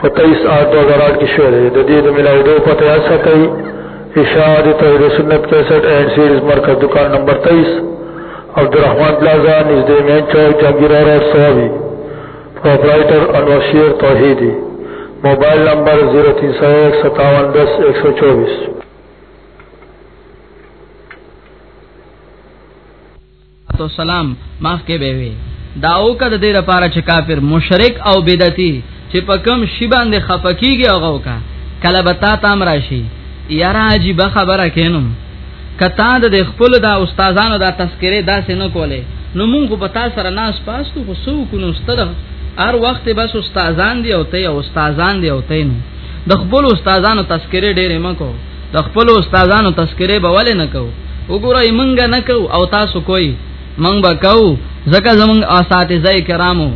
په 23 آټ 2008 کې شوې ده د دې د ملاویدو پته یاد ساتئ اشاعت توحید سنت 61 اینڈ سیریز مرکز دکان نمبر 23 عبدالرحمن پلازا نزدې مین چوک جنگیرا روډ سوابي پرپرایټر انور شیر توحیدی موبایل نمبر 03015710124 تو سلام مخ کې به وي دا او کده دې لپاره چې کافر مشرک او بدعتي چې په کم شی باندې خفقيږي هغه وکا کله به تا تام راشي یاره عجیب خبره کینم کتا د خپل دا استادانو دا تذکره داسې نه کوله نو مونږ په تاسو سره ناس پاستو خو سو کو نو ستره هر وخت بس استادان دی او ته استادان دی او ته نو د خپل استادانو تذکره ډېرې مکو د خپل استادانو تذکره به ولې نه کو وګورئ مونږ نه کو او تاسو کوی مونږ به کو ځکه زمونږ اساتذه کرامو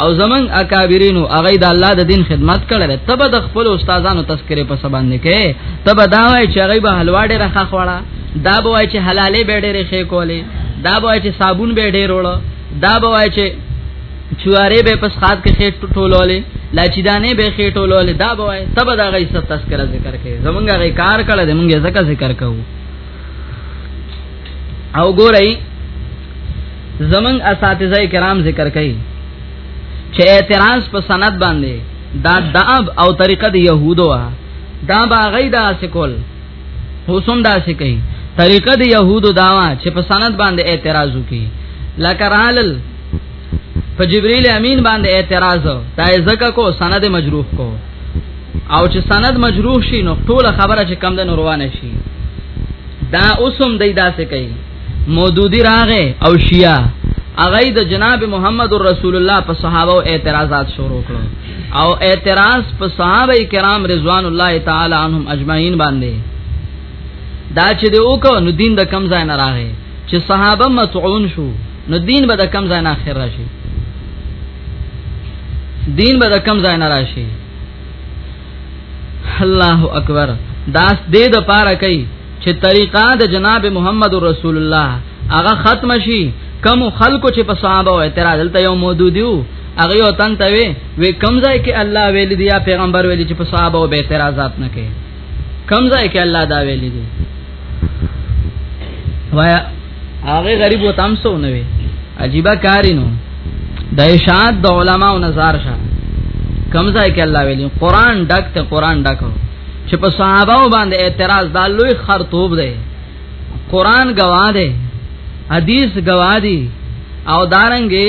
او زمونږ اکابرینو هغه د الله د دین خدمت کړل تب د خپل استادانو تذکره په سبا باندې کې تب دا وای چې هغه به حلوا ډیره ښه خوړه دا به وای چې حلالې به ډیره ښه کولې دا به وای چې صابون به ډیر وړه دا به وای چې چواره به پس خاد کې خېټ ټولولې لا چې دانه به خېټ ټولولې دا به وای تب دا غي ست تذکرہ ذکر کې زمونږه غي کار کړه دې مونږه زکه ذکر کوو او ګورئ زمنګ اساتذه کرام ذکر کوي چې اعتراض په سند باندې دا دعب او طریقه د يهودو وا دا باغی دا سکول حسن دا سکی طریقه د يهودو داوا چې په سند باندې اعتراض وکي لکه رالل په جبرئیل امین باندې اعتراض دا ځکه کو سند مجروح کو او چې سند مجروح شي نو ټول خبره چې کم ده نو روانه شي دا اوسم دی داسې کوي مودودی راغه او شیا اغه د جناب محمد رسول الله په صحابه او اعتراضات شروع کړو او اعتراض په صحابه کرام رضوان الله تعالی عنهم اجمعین باندې دا چې د وکړو نو دین د کم ځای نه راغی چې صحابه متعون شو نو دین به د کم ځای نه اخر راشي دین به د کم ځای نه راشي الله اکبر داس دې د پاره کوي چې طریقه د جناب محمد رسول الله هغه ختم شي کم خلکو چې په صحابه او اعتراض دلته یو موجود یو هغه یو تن ته وی وی کم ځای کې الله ویل دی یا پیغمبر ویل چې په صحابه او اعتراضات نه کوي کم ځای کې الله دا ویل دی وایا هغه غریب و تامسو نه وي عجیب کارینو د اشاعت د علماو نظر شه کمزای کې الله ویلی قران ډک ته قران ډکو چې په صحابه باندې اعتراض دا لوی خرطوب دی قران گواه دی حدیث گواه دی او دارنګي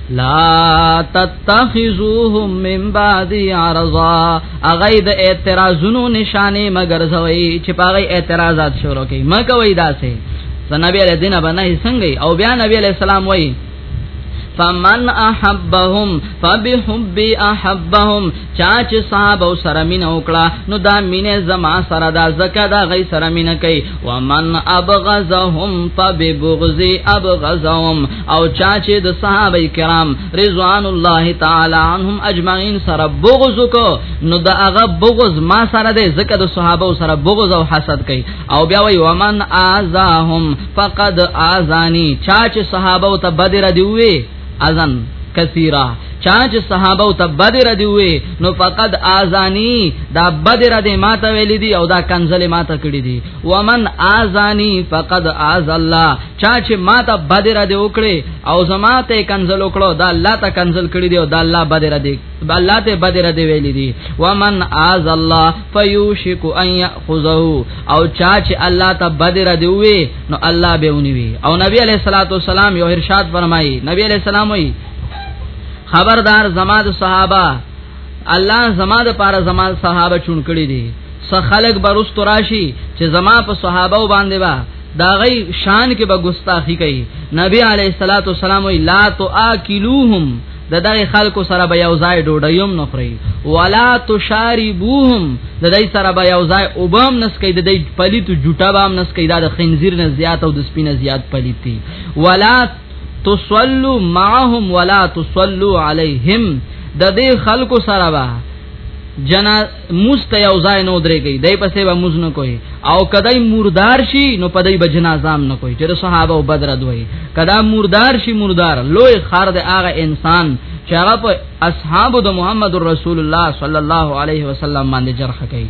لا تتخذوهم من بعد عرضا اغه د اعتراضونو نشانه مگر زوی چې پاغه اعتراضات شروع کړي مکه وای داسې سنبی علیہ دینه باندې څنګه او بیا نبی علیہ السلام وای فمن احبهم فبحب احبهم چا چې صاحب او سره مين وکړه نو دا مين زما سره دا زکه دا غي سره مين کوي ومن ابغزهم فببغز ابغزهم او چا چې د صحابه کرام رضوان الله تعالی عنهم اجمعين سره بغض کو نو دا هغه بغض ما سره ده زکه د صحابه سره بغض او حسد کوي او بیا وي ومن اذاهم فقد اذاني چا چې صحابه ته بدر دی وي اذن کثیره چا چې صحابه او تبدر دی وې نو فقط اذانی دا بدر دی ماته ویل دی او دا کنزل ماته کړی دی ومن اذانی فقط اذ الله چا چې ماته بدر دی وکړي او زماته کنزل وکړو دا الله ته کنزل کړی دی او دا الله بدر دی الله ته بدر دی ویل دی ومن اذ الله فیوشک ان خذو او چا چې الله ته بدر دی وی نو الله به ونیوي او نبی علیہ الصلوۃ والسلام یو ارشاد فرمایي نبی علیہ السلام وی خبردار زما د صحابه الله زما د پاره زما صحابه چون کړی دي س خلق برست راشي چې زما په صحابه باندې با دا غي شان کې به ګستاخی کوي نبی علیہ الصلوۃ والسلام لا تو اکلوهم د دغه خلکو سره به یو ځای ډوډیوم نه خوري ولا تشاربوهم د دې سره به یو ځای اوبم نس کوي د دې پلیت جټه بام نس کوي د خنزیر نه زیات او د سپینه زیات پلیتی ولا تصلوا معهم ولا تصلوا عليهم د دې خلکو سره به جنا موست یو ځای نو درې گئی دای په سیبا موز نه کوي او کدی مردار شي نو په دای بجنا زام نه کوي چې صحابه او بدر دوی کدا مردار شي مردار لوی خار د هغه انسان چې هغه په اصحاب د محمد رسول الله صلی الله علیه وسلم باندې جرح کوي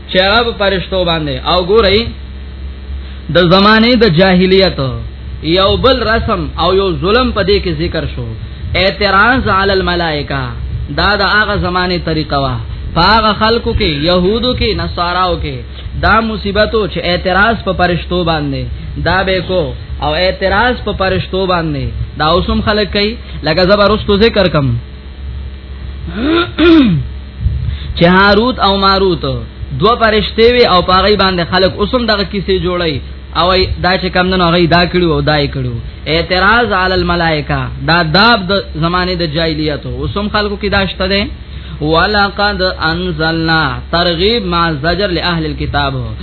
چې هغه په فرشتو باندې او ګورئ د زمانه د جاهلیت یو بل رسم او یو ظلم په دې کې ذکر شو اعتراض علی الملائکه دا د هغه زمانه طریقه وا پاغه خلکو کې يهودو کې نصاراو کې دا مصیبتو چې اعتراض په پرشتو باندې دا به کو او اعتراض په پرشتو باندې دا اوسم خلک کوي لکه زبرستو ذکر کم چې هاروت او ماروت دو پرشته وي او پاغي باندې خلق اوسم دغه کیسې جوړي او دا چې کم نه هغه دا کړو او دای کړو اعتراض علی الملائکه دا داب د زمانه د جاهلیت اوسم خلقو کې داشته ده ولقد انزلنا ترغیب مع زجر لاهل الكتاب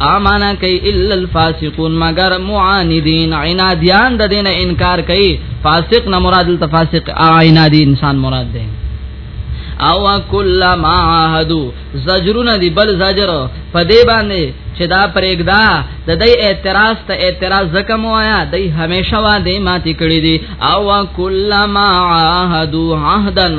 امانا کوي الا الفاسقون مگر معاندین عنادیان د دین انکار کوي فاسق نه مراد الفاسق عنادی انسان مراد دی او کل ما عهدو زجرونه دی بل زجر په دې باندې چې دا پرېګدا د دې اعتراض ته اعتراض زکم وایا د همیشه وا دې ماتې کړې دي او کلم عهدو عهدن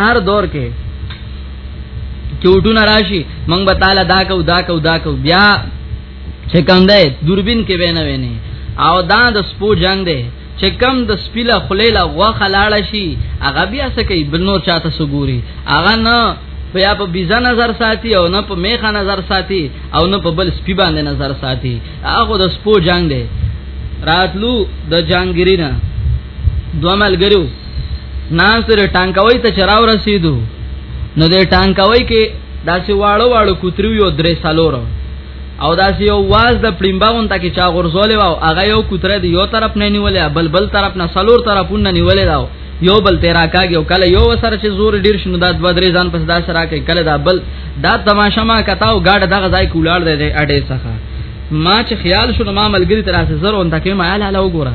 هر دور کې چوټونه راشي مونږ به تعالی دا کو دا کو دا کو بیا چې کوم دی دوربین کې وینه ویني او دا د سپو جنگ دی چې کم د سپیله خلیله غوخه لاړه شي هغه بیا څه کوي بل نور چاته سګوري هغه نه بیا په بيزا نظر ساتي او نه په میخه نظر ساتي او نه په بل سپی باندې نظر ساتي هغه د سپو جنگ دی راتلو د جانګیرینا دوه ملګرو ناس تر ټانکوي ته چراو رسیدو نو د ټانکوي کې داسې واړو واړو کوتریو یو درې سالورو او داسې یو واز د پړیمباون ته کې چا غرزولې واو هغه یو کوتره دی یو طرف نه نیولې بل بل طرف نه سالور طرفونه نیولې داو یو بل تیرا کاږي او کله یو سره چې زور ډیر شنو دا دوه درې ځان پس دا سره کوي کله دا بل دا تماشه ما کتاو گاډ دغه ځای کولاړ دی اډې څخه ما چې خیال شو ما ملګری تر اسه زر اون تکې ما لاله وګوره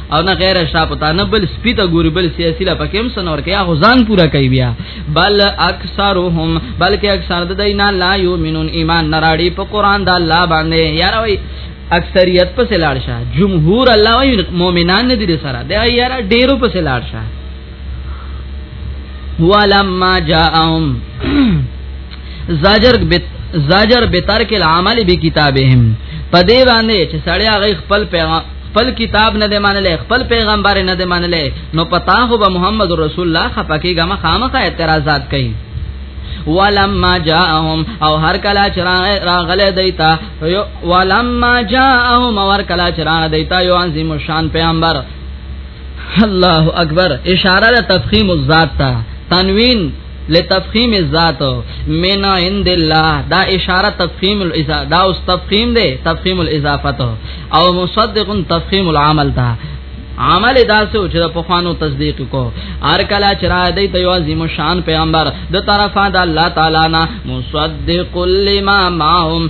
او نه غیر شاپ ته نه بل سپی ته ګوري بل سیاسي لا پکې هم سنور کې هغه ځان پورا کوي بیا بل اکثرهم بلکې اکثر د دینه لا یؤمنون ایمان نراړي په قران د الله باندې یار وای اکثریت په سلاړ شه جمهور الله وای مؤمنان نه دي سره دا یار ډیرو په سلاړ شه ولما جاءهم زاجر بت زاجر بترک العمل بکتابهم په دې باندې چې سړی هغه خپل پیغام خپل کتاب نه دی منلې خپل پیغمبر نه دی منلې نو پتا هو به محمد رسول الله خپکیګه مخامخه اعتراضات کوي ولما جاءهم او هر کلا چران راغله دیتا ولما جاءهم او هر کلا چران دیتا یو عظیم شان پیغمبر الله اکبر اشاره تفخیم الذات تا تنوین لتفخیم الذات من عند الله دا اشاره تفخیم الاذا دا اوس تفخیم دی تفخیم الاضافت او مصدق تفخیم العمل دا عمل داسو چې په خوانو تصدیق کو هر کله چې را دی ته عظیم شان پیغمبر د طرفه د الله تعالی نه مصدق لما معهم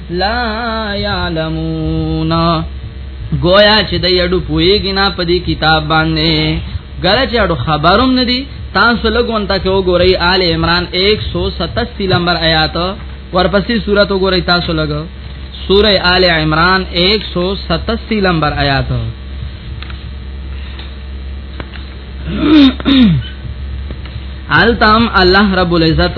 لا يعلمون گویا چې د یډو پویږي نه په دې کتاب باندې ګره چې اډو خبروم ندي تاسو لګون تا کې وګورئ آل عمران 187 نمبر آیات ورپسې سورته وګورئ تاسو لګ سوره آل عمران 187 نمبر آیات حالتام الله رب العزت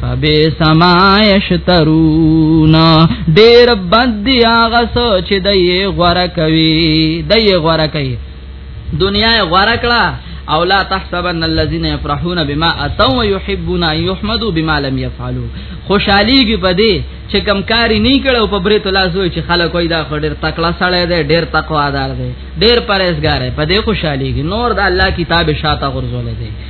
فبی سما یشترون ډیر بد دی هغه سوچ دی غوړه کوي دی غوړه کوي دنیا غوړه کړه او لا تحسبن الذين يفرحون بما اتوا ويحبون ان يحمدوا بما لم يفعلوا خوشالي کې پدې چې کمکاری نه کړو په برې تلا زوی چې خلک وای دا خډر تکړه سړی دی ډیر تقوا دار دی ډیر پرهیزګار دی پدې خوشالي کې نور د الله کتاب شاته غرزول دی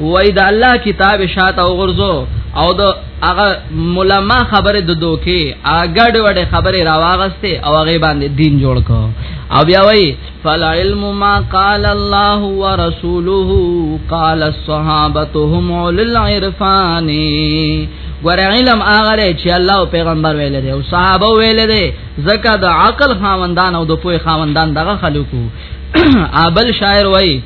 وای د الله کتاب شاته او غرزو او د هغه ملما خبره د دوکي اګړ وړه خبره راواغسته او هغه باندې دین جوړ کو او بیا وای فل علم ما قال الله ورسوله قال الصحابه هم للعرفان ور علم هغه چې الله او پیغمبر ویل دي او صحابه ویل دي زکه د عقل خاوندان او د پوهه خاوندان دغه خلکو ابل شاعر وای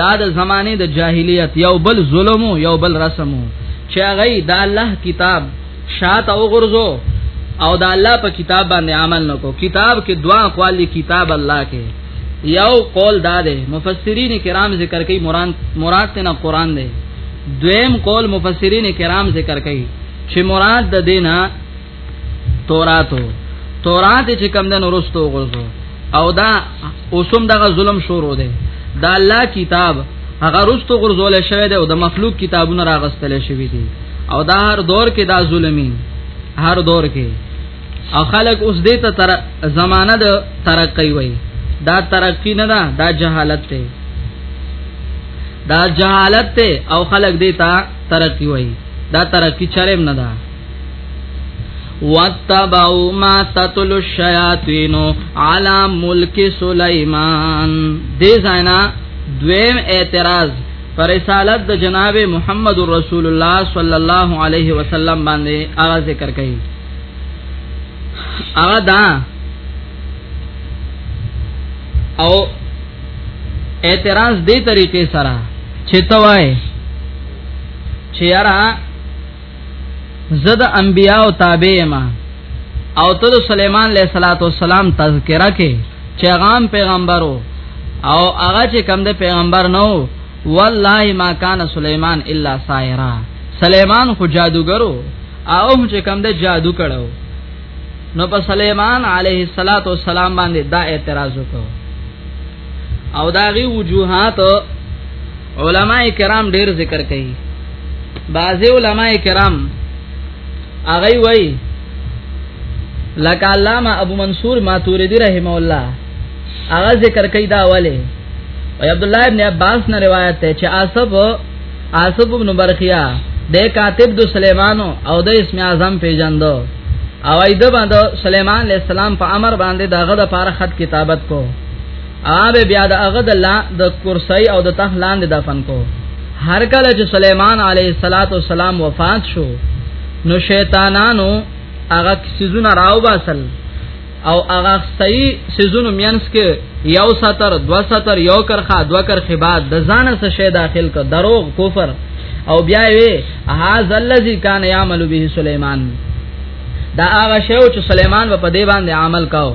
دا د زمانه د جاهلیت یو بل ظلم یو بل رسم چې هغه د الله کتاب شاته وګرځو او د الله په کتاب باندې عمل نکو کتاب کې دعا قوالی کتاب الله کې یو قول دا ده مفسرین کرام ذکر کوي مراد مراد تنه قران ده دویم قول مفسرین کرام ذکر کوي چې مراد د دینه توراتو تورات چې کم دن ورستو غرزو او دا اوسم دغه ظلم شروع دی دا الله کتاب هغه رستو غرزول شوی دی او د مخلوق کتابونه راغستل شوی دی او دا هر دور کې دا ظلمي هر دور کې او خلک اوس دې ته تر زمانہ د ترقی وای دا ترقی نه دا دا جهالت ته دا جهالت ته او خلک دې ته ترقی وای دا ترقی چرېم نه ده واتبعوا ما تتلو الشیاطین علی ملک سلیمان دې زینا دویم اعتراض پر رسالت د جناب محمد رسول الله صلی الله علیه وسلم باندې هغه ذکر کړي هغه دا او اعتراض دې طریقې سره چې توای چې یاره زد انبیاء او تابع ما او ته سليمان عليه صلوات و سلام تذکرہ کې چغام پیغمبرو او هغه چې کم د پیغمبر نو والله ما کان سليمان الا سائرا سليمان خو جادوګرو او چې کم د جادو کړو نو په سليمان عليه الصلاه والسلام باندې دا اعتراض وکړو او داغي وجوهات علما کرام ډیر ذکر کوي بعضی علما کرام هغه وایي لکه علامه ابو منصور ماتوریدی رحم الله هغه ذکر کوي دا والے او عبد الله ابن عباس نه روایت ده چې عاصب عاصب ابن برخیا د کاتب د سليمانو او د اسم اعظم پیجندو او ایده باندې سليمان عليه السلام په امر باندې داغه د پاره خط کتابت کو اوبه بیا د هغه د لا د کرسی او د تخ لاندې دفن کو هر کله چې سليمان عليه صلوات و سلام وفات شو نو شیطانانو هغه سيزونه راو باسل او هغه صحیح سيزونو مینس کې یو ساتر دو ساتر یو کرخه دو کرخه بعد د ځان سره شی داخل ک دروغ کفر او بیا وی هاذ الذی کان یعمل به سليمان دا هغه شی چې سليمان په دې باندې عمل کاو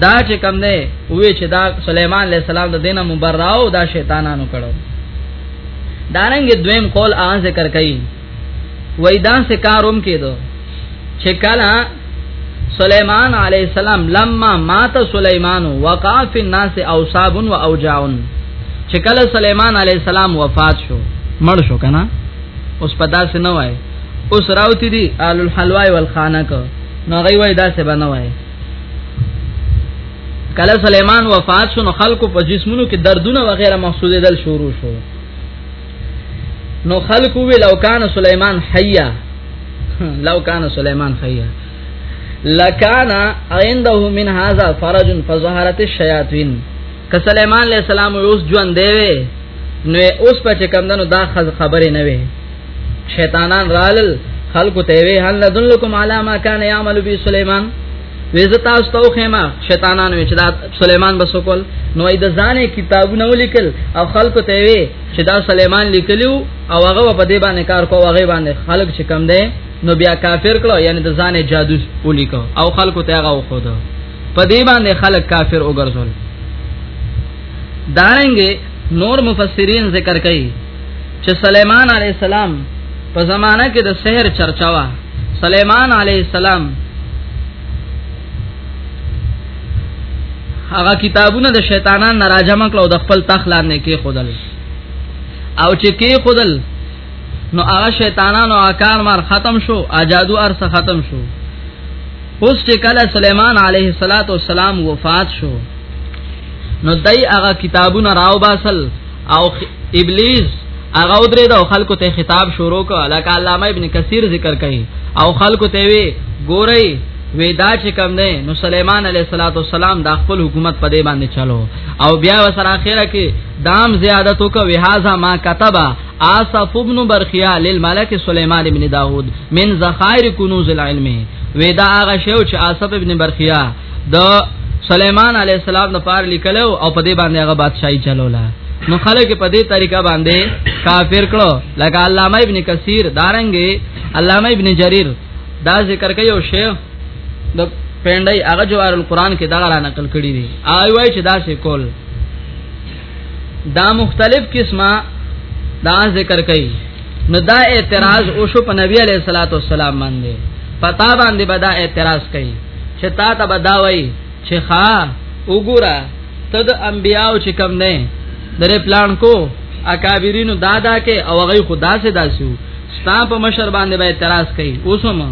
دا چې کم نه وې چې دا سليمان عليه السلام د دینه مبرراو دا شیطانانو کړو دارنګ دویم قول آن ذکر کړي وای دا سه کاروم کېدو چې کله سليمان عليه السلام لما مات سليمان وقع في الناس اوصاب و اوجاع چې کله سليمان عليه السلام وفات شو مړ شو کنه اوس پدا سه نه وای اوس راوتی دي آل الحلوا والخانه کو نو غي وای دا سه بنوای کله سليمان وفات شو نو خلکو په جسمونو کې دردونه وغیرہ محسوسه دل شروع شو نو خلکو وی لو کان سليمان حیا لو کان سليمان حیا لکان عنده من هذا فرج فظهرت الشياطين که سليمان عليه السلام اوس ژوند دی وي نو اوس په چې کم دنو دا خبره نه وي شیطانان رالل خلق ته وی هل ندلکم علی ما کان یعمل بی سليمان ویزه تاسو ته خېما شیطانانو چې دا سليمان بس وکول نو اې د ځانې کتابونه ولیکل او خلکو ته وی چې دا سليمان لیکلیو او هغه په دې باندې کار کوو هغه باندې خلک چې کم دی نو بیا کافر کړو یعنی د ځانې جادو ولیکو او خلکو ته هغه وخو په دې باندې خلک کافر وګرځول دارنګ نور مفسرین ذکر کوي چې سليمان عليه السلام په زمانہ کې د سحر چرچا وا سليمان عليه السلام هغه کتابونه د شیطانان ناراجم کړو د خپل تخلان نه کې خودل او چې کې خودل نو هغه شیطانانو اکار مار ختم شو اجادو ارس ختم شو اوس چې کله سليمان عليه صلوات و سلام وفات شو نو دای هغه کتابونه راو باسل او ابلیس هغه درې د خلکو ته خطاب شروع کړ لکه علامه ابن کثیر ذکر کړي او خلکو ته وی ګورئ ودا چې کم نه نو سليمان عليه صلوات والسلام د خپل حکومت په دی باندې چلو او بیا وسره اخره کې دام زیادت وکوي هاذا ما كتبه آصف ابن برخیا للملک سلیمان ابن داوود من ذخائر کنوز العلم ودا هغه شو چې آصف ابن برخیا د سلیمان علی السلام د پار لیکلو او په دې باندې هغه بادشاہي چلولا نو خلک په دې طریقه باندې کافر کړو لکه علامه ابن کثیر دارنګي علامه ابن جریر دا ذکر کوي او شیخ د پندای هغه جوار القرآن کې دا را نقل کړی دی آی وای چې دا څه کول دا مختلف قسمه دا ذکر کوي نو دا اعتراض او شو په نبی علیہ الصلوۃ والسلام باندې پتا باندې به دا اعتراض کوي چې تا ته بداوي چې ښا وګوره ته د انبیاو چې کم نه درې پلان کو اکابرینو دادا کې او هغه خدا سے داسو ستا په مشر باندې به اعتراض کوي اوسم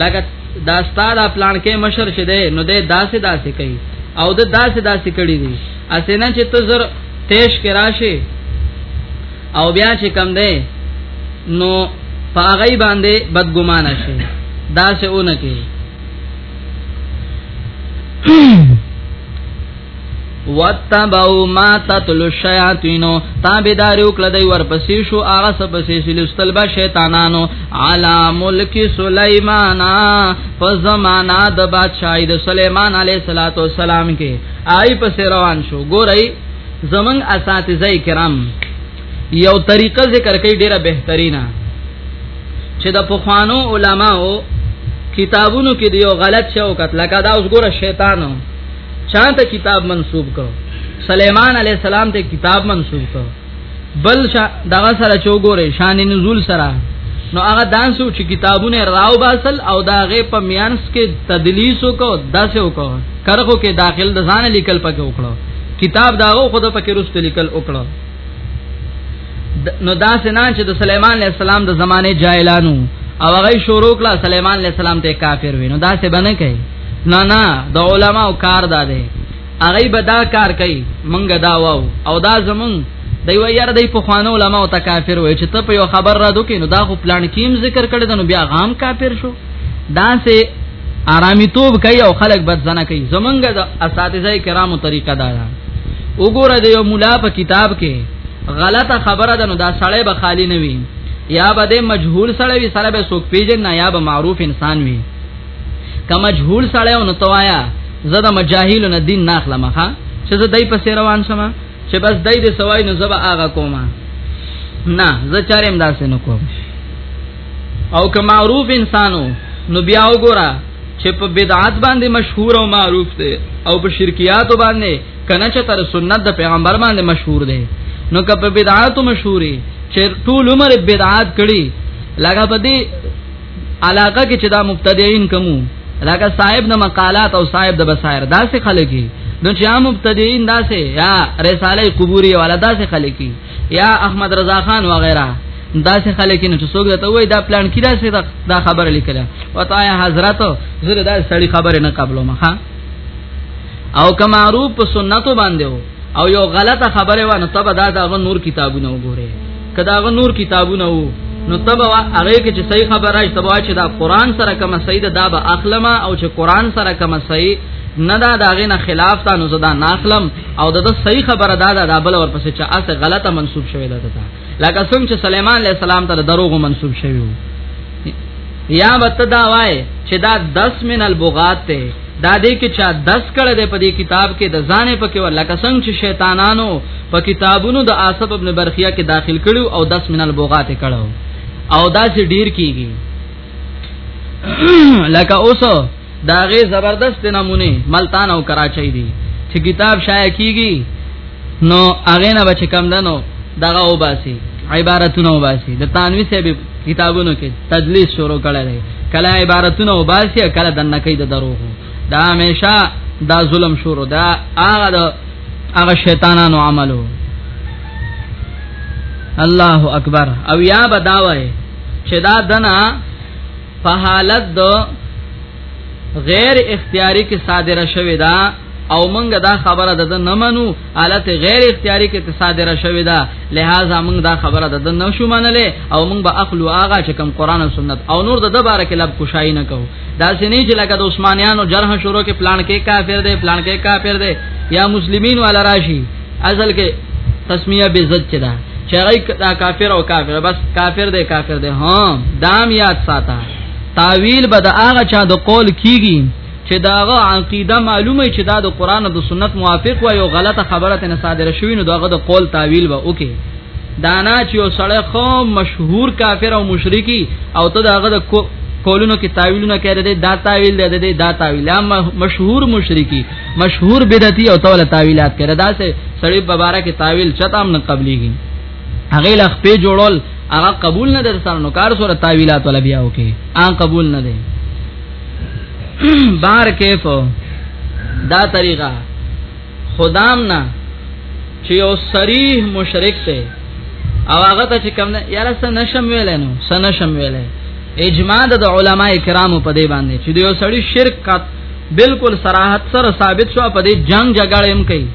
لکه دا ستا دا پلان کې مشر شه دی نو دې داسې داسې کوي او د داسې داسې کړي دي اسنه چې ته زر تیش کې راشي او بیا چې کم دی نو پاغی باندې بدګمان شي دا څه اونه کې واتبعوا ما تتلو الشیاطین تابعدار وکړه دی ورپسې شو هغه سبسې سلستل به شیطانانو علی ملک سلیمانا په زمانہ د بادشاہی د سلیمان علیه السلام کې آی په روان شو ګورئ زمنګ اساتذه کرام یو طریقه ذکر کوي ډیره بهترینه چې د پخوانو علماو کتابونو کې دیو غلط شو کتل کا دا اوس ګوره شیطانو چانته کتاب منسوب کو سليمان عليه السلام ته کتاب منسوب کو بل شا دغه سره چوغوري شان نزول سره نو هغه دانسو چې کتابونه راو باسل او داغه په میانس کې تدلیس وکاو داسې وکاو کرخو کې داخل د ځان لیکل پکې وکړو کتاب داغه خود پکې رست لیکل وکړو نو دا سنان چې د سليمان عليه السلام د زمانه جاهلانو او هغه شروع کړه سليمان عليه السلام ته کافر وینو دا څه باندې کوي نه نه د علماو کار دا دی هغه به دا کار کوي مونږه دا واو او دا زمون دی و یار دی په خوانو علماء ته کافر وای چې ته په یو خبر را دوکې نو دا خو پلان کیم ذکر کړی دا نو بیا غام کافر شو دا سه آرامی توب کوي او خلق بد زنه کوي زمونږ د اساتذه کرامو طریقه دا ده وګوره د یو مولا په کتاب کې غلطه خبره ده نو دا سړی به خالی نه وي یا به د مجهول سړی وي سره به سوک پیژن نه یا به معروف انسان وي که مجهول سړی نو توایا زه د مجاهیل نه دین ناخلم ښا چې زه دای په روان شمه چې بس دای دې سوای نو زبا آغا کومه نه زه چارم داسې نه کوم او که معروف انسانو نو بیا وګوره چې په بدعات باندې مشهور او معروف دی او په شرکیات باندې کنه چې تر سنت د پیغمبر باندې مشهور دی نو که په بدعات مشهوري چې ټول عمر بدعات کړي لګا پدې علاقه کې چې دا مبتدعين کومو لکه صاحب د مقالات او صاحب د بصائر داسې خلک نو چې عام مبتدعين داسې یا رساله قبوري والا داسې خلک یا احمد رضا خان وغیرہ داسې خلک نه چې څوک ته وای دا پلان کې داسې دا خبره لیکله وتا یا حضرت زره دا سړی خبره نه قبلو مخه او کما روپ سنتو باندې او یو غلطه خبره و نو تب دا دا نور کتابونه وګوره کداغه نور کتابونه وو نو تبا هغه کې چې صحیح خبر راځي تبا چې دا قران سره کوم صحیح ده دا به اخلمه او چې قران سره کوم صحیح نه دا داغه نه خلاف تا نو زدا ناخلم او دا, دا صحیح خبره دا دا, دا بل اور پسې چې اسه غلطه منسوب شوی ده تا لکه څنګه چې سليمان عليه السلام ته دروغ منسوب شوی یا وت دا وای چې دا 10 من البغات ته دا دې کې چا 10 کړه دې په دې کتاب کې د ځانې پکې ور لکه څنګه چې شیطانانو په کتابونو د آصف ابن برخیه کې داخل کړو او 10 من البغات کړو او دا چې ډیر کیږي لکه اوس دا غي زبردست نمونه ملتان او کراچۍ دي چې کتاب شایع کیږي نو هغه نه بچ کم دنو دغه او باسي عبارتونه او باسي د تانوي سبب کتابونو کې تدلیس شروع کړی دی کله عبارتونه او باسي کله د نکې د دروغ دا همیشه دا ظلم شروع دا هغه هغه شیطانانو عملو الله اکبر او یا بداوي چې دا دنا په حالت دو غیر اختیاری کې صادره شوې ده او مونږ دا خبره د نه منو حالت غیر اختیاری کې تصادره شوې ده لہذا مونږ دا خبره د نه شو منلې او مونږ به اخلو آغا چې کوم قران او سنت او نور د دبره کې لب کوشای نه کوو دا سنې چې لکه د عثمانیانو جرح شروع کې پلان کې کافر دی پلان کې کافر دی یا مسلمین ولا راشي اصل کې تسمیه به عزت کې ده چې هغه دا کافر او کافر بس کافر دی کافر دی ها دام یاد ساته تعویل به د هغه چا د قول کیږي چې داغه عقیده معلومه چې دا د قران او د سنت موافق وي او غلطه خبره نه صادره شوی نو داغه د قول تعویل به وکي دانا چې یو سړی خو مشهور کافر او مشرکی او ته داغه د کولونو کې تعویلونه کړی دی دا تعویل دی دی دا تعویل مشهور مشرکی مشهور بدعتي او توله تعویلات کړی دا سه سړی په بارا کې تعویل چته هم نه قبليږي هغه لخ په جوړول هغه قبول نه در سره نو کار سره تعویلات ولا بیا وکي ان قبول نه دی بار کیف دا طریقہ خدام نه چې یو صریح مشرک ته او هغه ته چې کوم نه یاره سن نشم ویل نو سن نشم ویل اجماع د علما کرامو په دی باندې چې یو سړی شرک کا بالکل صراحت سره ثابت شو په دې جنگ جګړه هم کوي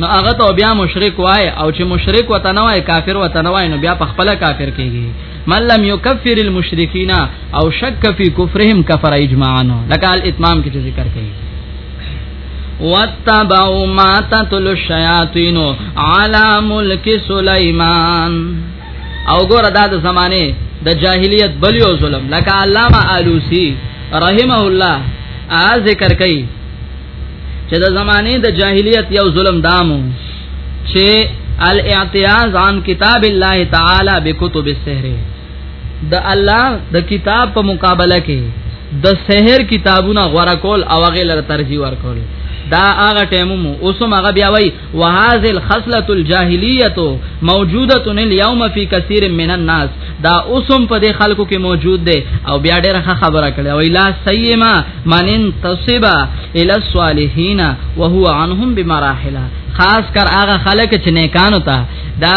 نو هغه ته بیا مشرک وای او چې مشرک وته نه وای کافر وته نه وای نو بیا په خپل کافر کیږي من لم یکفر المشرکین او شک فی کفرهم کفر اجماعا لکه الاتمام کې ذکر کړي واتبعوا ما تتلو الشیاطین علی ملک سلیمان او ګور دا د زمانه د جاهلیت بلیو ظلم لکه علامه الوسی رحمه الله ا ذکر کوي چې د زمانه د جاهلیت یو ظلم دامو چې الاعتیاز عن کتاب الله تعالی بکتب السحر د الله د کتاب په مقابله کې د سحر کتابونه غوړه کول او هغه لپاره ترجیح ورکول دا هغه ټیمم اوس هم هغه بیا وای وهذه الخصله الجاهلیه موجوده اليوم فی کثیر من الناس دا اوس هم په دې خلکو کې موجود دی او بیا ډیره خبره کړي او الا سیما من انتصب الى الصالحین وهو عنهم بمراحل خاص کر هغه خلک چې نیکانو ته دا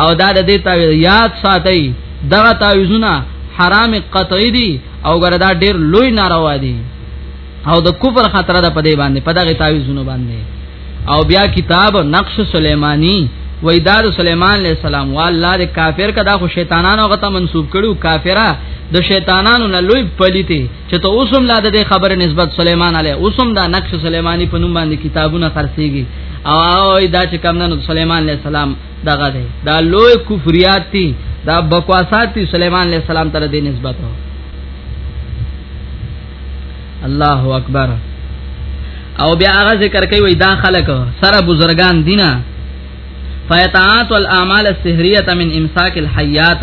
او دا د دې تعویذ یاد ساتي دغه تعویذونه حرام قطعی دي او ګردا ډیر لوی ناروا دي او د کفر خطر ده په دې باندې په دغه تعویذونه باندې او بیا کتاب نقش سلیمانی وای دا د سليمان عليه السلام والله د کافر کدا خو شیطانانو غته منسوب کړو کافرہ د شیطانانو نه لوی پلیتی چې ته اوسم لا د خبره نسبت سليمان عليه اوسم دا نقش سليماني په نوم باندې کتابونه خرڅيږي او دا چې کم نن سليمان عليه السلام دغه دی دا لوی کفریات دي دا بکواسات دي سليمان عليه السلام تر دې نسبت هو الله اکبر او بیا هغه ذکر کوي دا خلک سره بزرگان دینه فیتعات الاعمال السحریه من امساک الحیات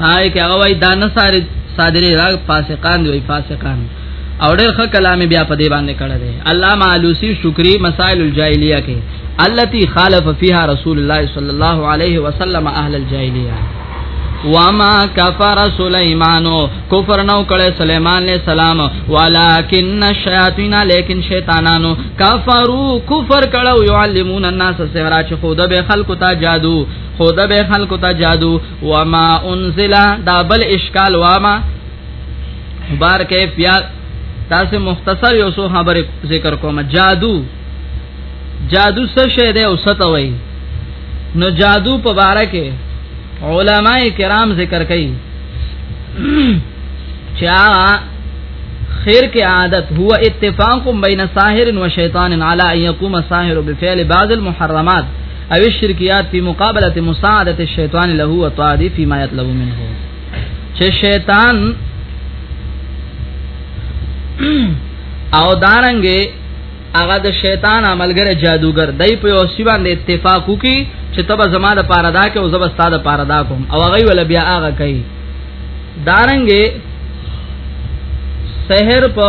پای کې هغه وای دا نه ساري صادرې راغ فاسقان دی وای فاسقان او ډېر ښه کلام بیا په دې باندې کړه دی علامه علوسی شکری مسائل الجاهلیه کې التي خالف فيها رسول الله صلى الله عليه وسلم اهل الجاهليه وما كفر سليمان كفر نو کړه سليمان عليه السلام ولكن الشياطين لكن شيطانانو كفروا كفر کړه يعلمون الناس سحر چې خود به خلق ته جادو خود به خلق ته جادو وما انزل دا بل اشکال واما بار کیفیت تاسو مختصر یو څو خبر ذکر کوم جادو جادو څه شی دی او څه توي نو جادو په باره کې علما کرام ذکر کوي چا خیر کې عادت هو اتفاق بین ساحر و شیطان علی ان یقوم ساحر بفعل بعض المحرمات او الشرکیات فی مقابله مساعده الشیطان له و طاعته فيما يطلب منه چې شیطان او دارنګه هغه د شیطان عملګر جادوګر دای په یو سی باندې اتفاق وکي چې تبه زما د پاره دا کې او زب استاد پاره دا کوم او هغه ول بیا هغه کوي دارنګه سحر په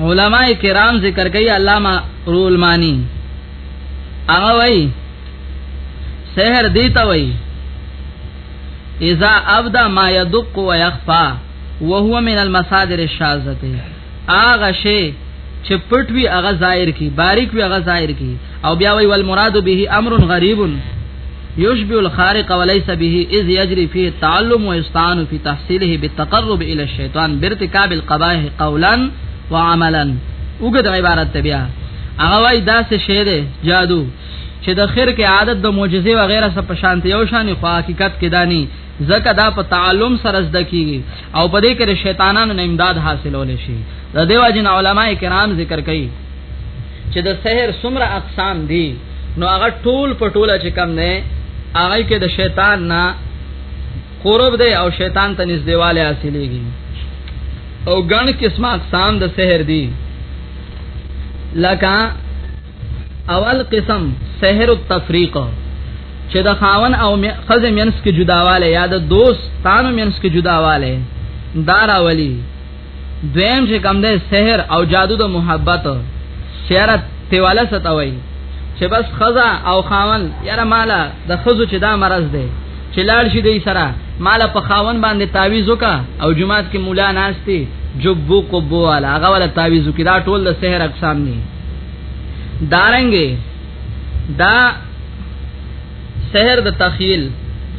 علماء کرام ذکر کوي علامه رول مانی هغه وای سحر دی ته وای اذا ابدا ما يدق ويخفى وهو من المصادر الشاذه اغه شی چې پټ وی هغه ظاهر کی باریک وی هغه ظاهر کی او بیا وی والمراد به امر غریب يشبه الخارق وليس به اذ يجري فيه التعلم ويستعان في تحصيله بالتقرب الى الشيطان بارتكاب القبائح قولا وعملا وګد عبارت بیا هغه وای دا څه شی دی جادو چې د خیر کې عادت د معجزې و غیره سره پشانت یو شان خو حقیقت کې دانی زکه دا په تعلم سره زده کیږي او په دې کې شیطانانو نه امداد حاصلول شي د دیو جن علماء کرام ذکر کوي چې د سحر څومره اقسام دي نو هغه ټول په ټوله چې کم نه هغه کې د شیطان نه قرب دی او شیطان ته نږدېواله حاصلېږي او ګڼ قسمه اقسام د سحر دي لکه اول قسم سحر التفریق چې د خاون او خزه مینس کې جداواله یا د دوست تانو مینس کې جداواله دارا ولی دویم چې کم ده سحر او جادو د محبت شعرت تیواله ستوي چې بس خزا او خاون یاره مالا د خزو چې دا مرز ده چې لاړ شي دی سره مالا په خاون باندې تعویز وکا او جمعات کې مولا ناشتي جبو قبو والا هغه ولا تعویز وکي دا ټول د سحر اقسام دي دارنګي دا سحر د تخیل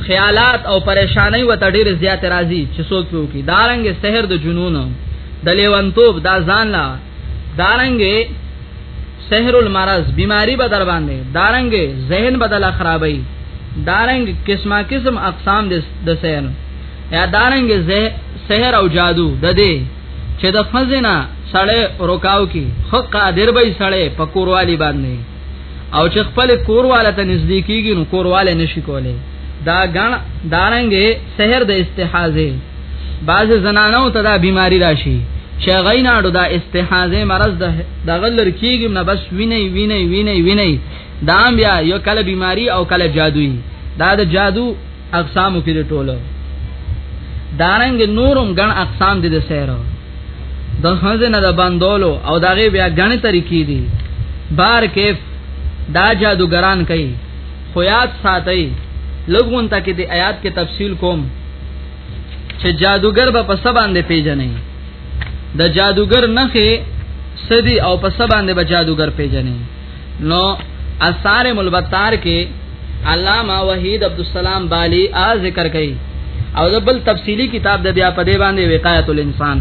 خیالات او پریشانای و ته ډیر زیات راځي چې څوک یو کی دارنګ سحر د جنون د لیونتوب دا ځان لا دارنګ سحر المرض بیماری به در باندې دارنګ ذهن بدل خرابای دارنګ قسمه قسم اقسام د سحر یا دارنګ سحر او جادو د دې چې د فزنا سړی روکاو کی خو قادر به سړی پکوروالی باندې او چې خپل کورواله ته نږدې کیږي نو کورواله نشي کولای دا غن دارنګې سحر د استحاضه بعض زنانو ته دا بیماری راشي چې غیناډو دا استحاضه مرض د دغلر کیږي نه بس ویني ویني ویني ویني دا بیا یو کله بیماری او کله جادویي دا د جادو اقسامو کې دی ټوله دارنګ نورم ګڼ اقسام دي د سیر د خزنه د بندولو او دغه بیا ګڼ طریقې دي بار کیف دا جادوګران کوي خو یاد ساتي لګون ته کې د آیات کې تفصیل کوم چې جادوګر به په سبا باندې پیژنې د جادوګر نخې سدي او په سبا باندې به جادوګر پیژنې نو اثار ملبتار کې علامه وحید عبدالسلام بالی ا ذکر کوي او د بل تفصیلی کتاب د بیا په دی باندې وقایت الانسان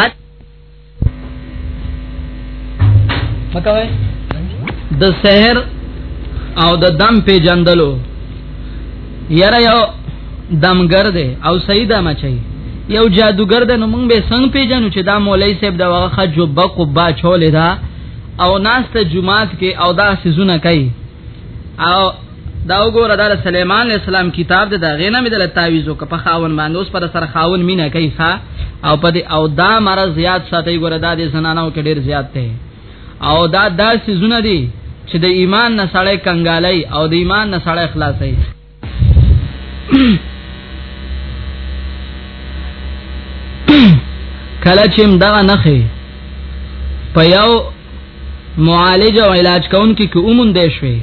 اج مکوي د سحر او د دم په جندلو یره یو دمګر دی او سیدا مچي یو جادوګر دی نو موږ به څنګه پیژنو چې دا مولای صاحب دا وغه جوبه کو با چولې دا او ناس ته جمعات کې او دا سيزونه کوي او دا وګوره دا سليمان عليه السلام کتاب د غینه مې د تعویذو که په خاون باندې اوس پر سر خاون مینه کوي ښا او په دې او دا مرز زیات ساتي ګوره دا د زنانو کې ډیر زیات دی او دا داسې زونه دي چې د ایمان نه سړی کنګالای او د ایمان نه سړی خلاصای کله چې دا نه خي په یو معالج او علاج کون کې کومون دی شوي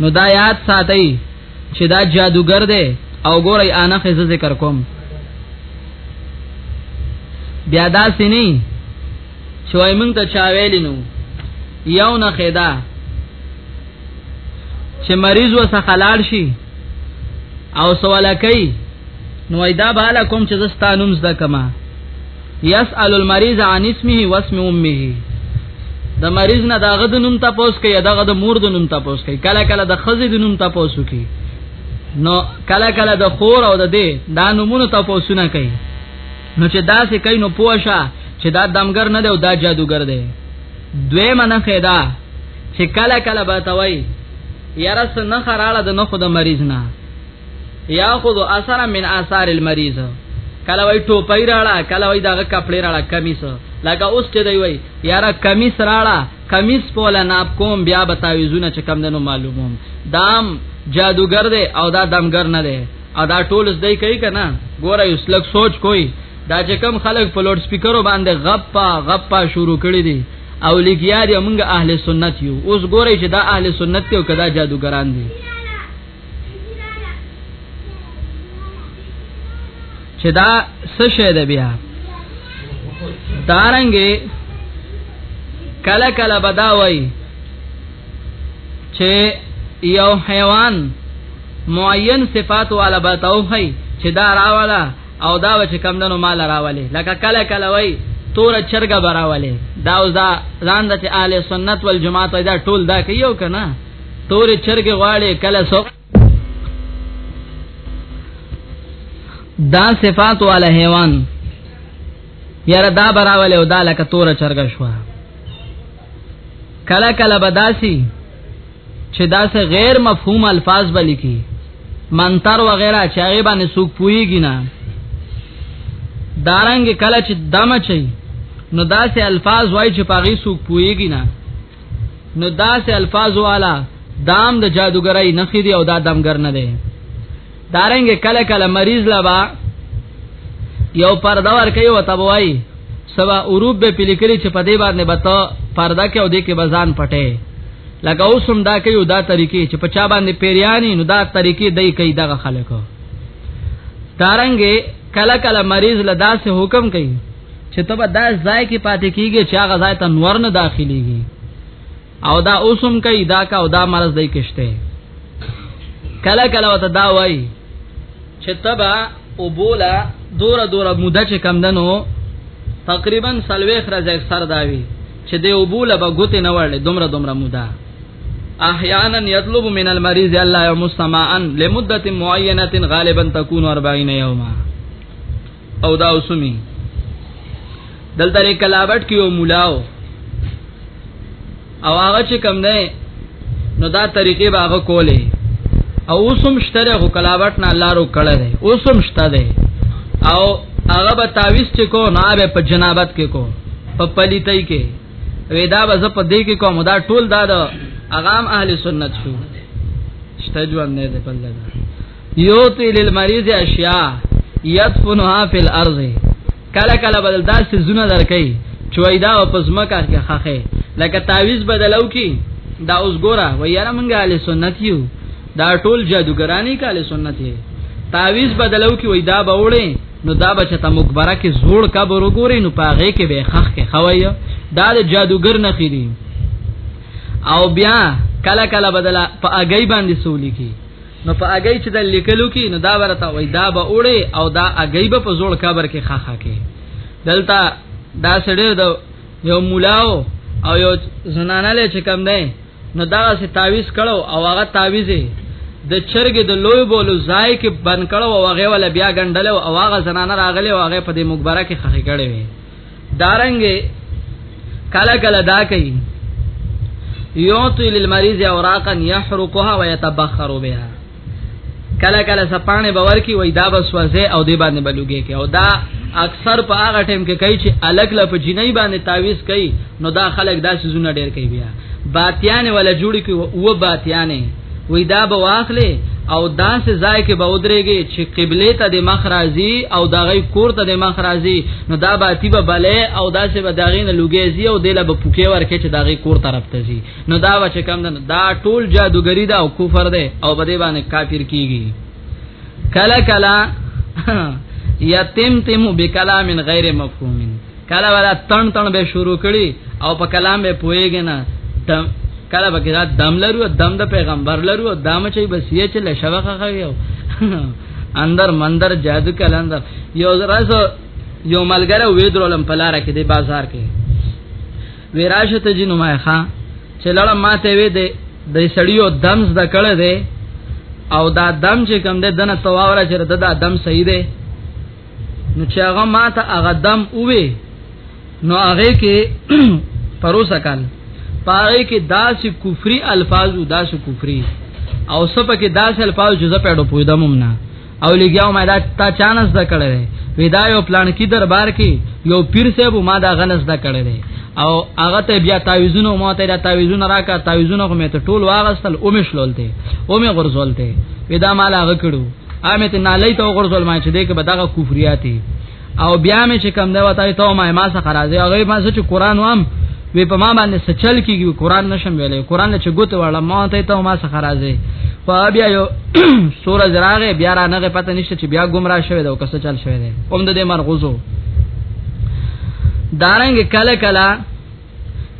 نو دا یاد ساتي چې دا جادوګر دی او ګوري انا خې ذکر کوم بیا دا سینې چې وای مونږ ته چا ویلی نو یو نه خیدا چې مریض وسه خلال شي او سوال کوي نو ایدا بالا کوم چې زستانوم زده کما یسأل المریض عن اسمه واسم امه د مریض نه داغه د نوم تاسو کوي داغه د مور د نوم تاسو کوي کله کله د خزې د نوم تاسو کوي نو کله کله د خور او د دې دا نمونه تاسو نه کوي نو چې دا سې کین نو پوښه چې دا دمګر نه دی او دا جادوګر دی دوی منه خیدا چې کله کله به توي یاره سن خراله د نخو د مریض نه یاخذ اثر من آثار المریض کله وای ټوپای راړه کله وای دغه کپڑے راړه کمیس لکه اوس چې دی وای یاره کمیس راړه کمیس پولا ناب کوم بیا به تعویذونه چې کم دنو معلوموم دام جادوګر دی او دا دمګر نه دی او دا ټول زده کوي کنه ګوره یو سلک سوچ کوي دا چې کم خلک په لوډ سپیکرو باندې غپا غپا شروع کړي دي او لګیا دي موږ اهل سنت یو اوس ګوره چې دا اهل سنت یو کدا جادوګران دي چې دا څه شی دی بیا دارنګې کله کله بداوي چې یو حیوان معین صفات والا بتاوخی چې دا راواله او دا چې کم دنو مال راواله لکه کله کله وای تور چرګه براواله دا اوس دا ځان د اهل سنت والجماعت دا ټول دا کوي او کنه تور چرګ غواړي کله سو دا صفات والا حیوان یاره دا براول او دا لکه تور چرګ شو کله کله بداسي چې دا سه غیر مفهوم الفاظ بلی کی منتر وغیرہ چاہے باندې سوق پویږي نه دارنګ کله چې دمه چي نو داسې الفاظ وای چې پاغي سوق پویږي نه نو داسې الفاظ والا دام د جادوګرای نه خېدي او دا دمګر نه دی دارنګ کله کله مریض لبا یو پرده ور کوي وته وای سبا اوروب به پلیکلی چې په دې باندې بتا پرده کې او دې کې بزان پټه لکه اوسم دا کوي دا طریقې چې په چا باندې پیریانی نو دا طریقې دای کوي دغه خلکو دارنګ کله کله مریض لدا سه حکم کوي چې ته به دا ځای کې پاتې کیږي چې هغه ځای ته نور نه داخليږي او دا اوسم کوي دا کا او دا مرز دی کشته کله کله وته دا وای چې تبا او بولا دور دور موده چې کم دنو تقریبا سلوي خرج اکثر داوي چې دی او بولا به ګوت نه وړل دومره دومره موده احیانا یطلب من المریض الله یمستمعا لمدته معینه غالبا تكون 40 یوما او دا اوسمی دلته لري کلابټ کې یو مولاو او هغه چې کم نه نو دا طریقې باغ کولې او اوسم شتره هو کلاوټ نه لارو کړه دے اوسم شته دے او هغه به تعویز چې کو نه به په جنابت کې کو په پلیتای کې ودا به ز په دې کې کوم دا ټول دا د اغام اهل سنت شو شته ژوند نه دی په لګا یوتی للمریض اشیاء یدفنها فی الارض کله کله بدل داسې زونه درکې چوي دا په زمکه کې خخه لکه تعویز بدلو کی دا اوس ګوره و یاره مونږه اهل سنت یو دا ټول جادوګرانی کاله سنت یې تعویز بدلو کی وای دا بوړې نو دا بچته مقبره کې زوړ قبر وګوري نو پاغه کې به خخ کې خوي دا د جادوګر نه خېدي او بیا کله کله بدلا په اگئی باندې سولې کی نو په اگئی چې د لیکلو کې نو دا ورته وای دا به اوړي او دا اگئی به په زوړ قبر کې خاخه کې دلته دا سړی د یو مولاو او یو زنانه له چې کم دی نو دا سه تعویز کړو او هغه تعویز د چرګ د لوی بولو ځای کې بن کړو او هغه ول بیا غندل او هغه زنانه راغله او هغه په دې مقبره کې خخې کړې وي دارنګه کله کله دا کوي یعطی للمریض اوراقا یحرقها ويتبخر بها کله کله سپانه باور کی وای دا بس وځه او دی باندې بلوګي کې او دا اکثر په هغه ټیم کې کوي چې الګ لا په جنۍ باندې تعویز کوي نو دا خلک دا سيزونه ډیر کوي بیا باتیان ولا جوړی کوي او باتیانه وی دا به واخلې او داسې ځای کې به ودرېږي چې قبله ته د مخ راځي او د غي کور ته د مخ راځي نو دا به تیبه بلې او داسې به داغې نه لګي زی او دله به پوکې ورکې چې داغې کور طرف ته زی نو دا به چې کم ده دا ټول جادوګری دا او کفر ده او بده باندې کافر کیږي کلا کلا یتم تم بکلام غیر مفهوم کله ولا تن تن به شروع کړي او په کلام به پويږي نه دم کله به دا دم لرو دم د پیغمبر لرو دم چې بسیه چې لشوخه خوي اندر مندر جادو کلندر یو راز یو ملګری وې درولم په لار کې د بازار کې ویراشه ته جنو ما ښا چې لړم ماته وې د د سړیو دمز د کړه دی او دا دم چې کم ده دنه تواوره چې د دا دم صحیح دی نو چې هغه ماته هغه دم اوې نو هغه کې پروسه کال پاره کې داسې کفري الفاظو داسې کفري او سپه کې داسې الفاظ چې زه پیډو پویدم نه او لګیاو ما دا تا چانس دا کړل ودا یو پلان کې دربار کې یو پیر صاحب ما دا غنس دا کړل او هغه ته بیا تعویذونه مو ته دا تعویذونه راکا تعویذونه مې ته ټول واغستل او مې شلولته او مې غرزولته ودا مال هغه کړو امه ته نالای ته وګرځول ما چې دې کې بداغه کفریاتي او بیا مې چې کم دا وتاي ته ما ما سره راځي هغه ما چې قران وام وی په ما باندې سچل کیږي قران نشم ویلې قران له چګوت وړه ما ته ته ما سره راځي خو بیا یو سوره زراغه بیا را نه پته نشته چې بیا گمراه شوی دا او کس چل شوی دی اوم د دې مرغوزو دارنګ کله کله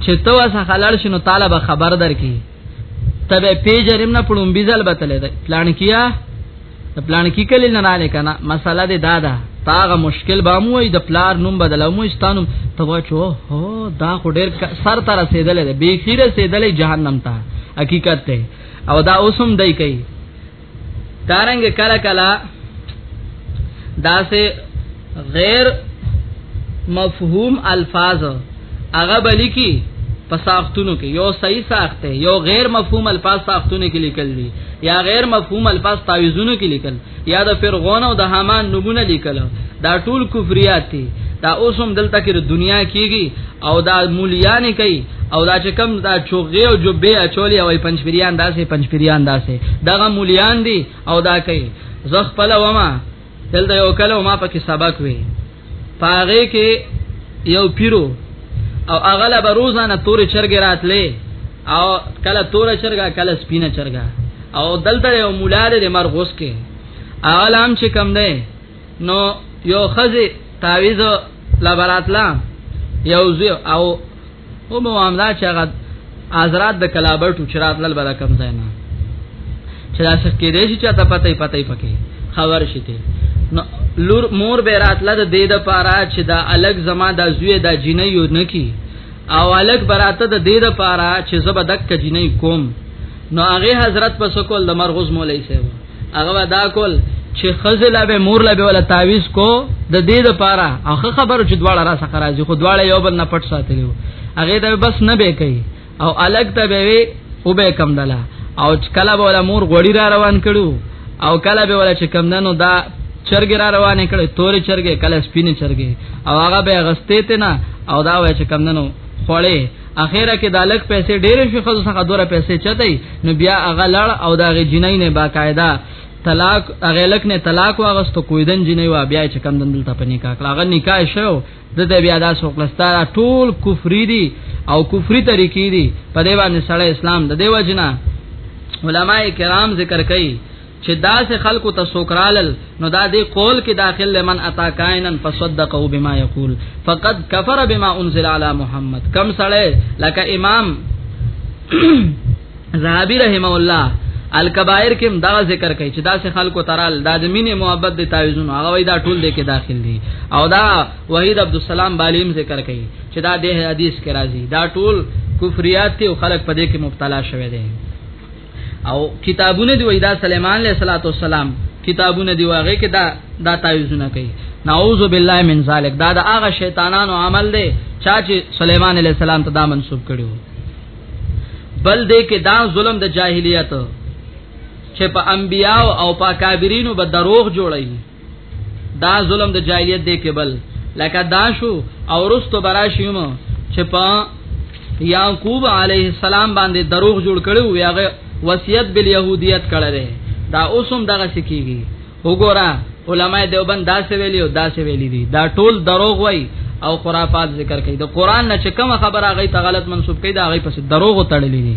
چې تو سره خلل شنو طالب خبر درکې تبه پیجرم نه پړم بيزل بتلې ده پلان کیا پلان کی کلی نه نه کنه مساله ده دادا تاغه مشکل به مو د پلار نوم بدلو مو استانو تبا چو هو دا خو ډیر سر تر رسیدلې ده به خیره رسیدلې جهنم ته حقیقت ته او دا اوسم دای کوي دارنګ کله کله داسې غیر مفهوم الفاظ هغه بلی کی په ساختونو کې یو صحیح ساخت دی یو غیر مفهوم الفاظ ساختونو کې لیکل دي یا غیر مفهوم الفاظ تعویذونو کې لیکل یا د فرعون او د حامان نمونه لیکل دا ټول کفریات دي دا اوسم دلته کې د دنیا کیږي او دا مولیان کوي او دا چې کم دا چوغې او جوبې اچولې او پنځپریان داسې پنځپریان داسې دغه مولیان دي او دا کوي زه خپل وما دلته یو کله ما پکې سبق وی پاره کې یو پیرو او اغله به روزانه تورې چرګې راتلې او کله تورې چرګه کله سپینه چرګه او دلته یو مولا دې مرغوس کې اغلام چې کم ده نو یو خزه تعویز لبراتلا یو زی او او معاملہ چې هغه حضرات د کلابټو چرات لل بل کم ځای نه چې دا څه کې دې چې ته پته پته پکې خبر شته نو لور مور به راتله د دې د پاره چې دا الګ زما د زوی د جنې یو نکی او الګ براته د دې د پاره چې زبدک جنې کوم نو هغه حضرت په سکول د مرغوز مولای سیو هغه دا کول چې خزله به مور له ولا تعویز کو د دې لپاره هغه خبرو چې دواړه را سره راځي خو دواړه یو بل نه پټ ساتلی وو هغه دا بس نه به کوي او الګ ته به وي او به کم دلا او کله به ولا مور غوړی را روان کړو او کله به ولا چې کم دنو دا چرګ را روان کړي تورې چرګ کله سپینې چرګ او هغه به غستې ته نه او دا وای چې کم دنو خړې اخیره کې دالک پیسې ډېر شي خو څخه دوره پیسې چتای نو بیا هغه لړ او دغه جنای نه باقاعده طلاق هغه لک نه طلاق واغستو کویدن جنای وا بیا چې کم دندل ته پني کا کړه هغه نکاح شو د دې بیا داس او پلستار ټول کفری دي او کفری طریقې دي په دې باندې سړی اسلام د دیو جنا علماء کرام ذکر کوي چې دا سه خلکو ته سوکرالل نو دا دې قول کې داخل لمن اتا کائنن فصدقوا بما يقول فقد كفر بما انزل على محمد کم سړی لکه امام زهابی رحم الله الکبائر کې دا ذکر کوي چې دا سه خلکو ترال د ادمینه محبت د تعویذونو هغه وای دا ټول دې کې داخل دي او دا وحید عبد السلام بالیم ذکر کوي چې دا د حدیث کې راځي دا ټول کفریات او خلق په دې کې مبتلا شوه دي او کتابونه دی وای دا سليمان عليه السلام کتابونه دی واغې کې دا دا تعویذونه کوي نعوذ بالله من ذلک دا د هغه شیطانانو عمل دی چا چې سليمان عليه السلام ته دا منسوب کړو بل دې کې دا ظلم د جاهلیت چې په انبیاو او په کابرینو به دروغ جوړي دا ظلم د جاهلیت دی کې بل لکه دا شو او رستو براشیم چې په یعقوب علیه السلام باندې دروغ جوړ کړو ویغه وصیت بل يهودیت کړی دا اوسم دغه سکیږي وګوره علماء دیوبند دا څه ویلی او دا څه ویلی دي دا ټول دروغ وای او خرافات ذکر کوي د قران نه چې کوم خبره غي ته غلط منسوب کوي دا غي پس دروغ تړلې دي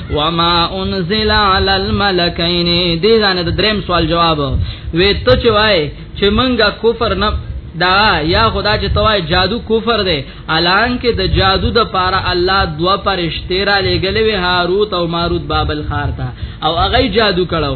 وما انزل على الملكين دې ځنه د دریم سوال جواب وې ته چې وای چې منګه کفر نه دا یا خدا چې توای جادو کفر دی الان کې د جادو د پاره الله دوا پرشتي را لګلې وی هاروت او ماروت بابل خارتا او هغه جادو کړو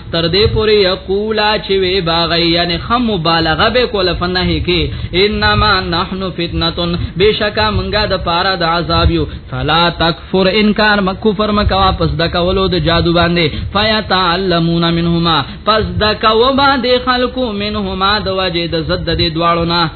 تر دې پورې یقولا چې وی باغی یعنی خم مبالغه به کول فنه کې انما نحنو فتنتون بشکا منګه د پارا د عذاب یو فلا تکفر انکار مکفر مکه واپس د کولو د جادو باندې فیتعلمون منهما پس د کوما د خلقو منهما د وجه د زد د دواړو نه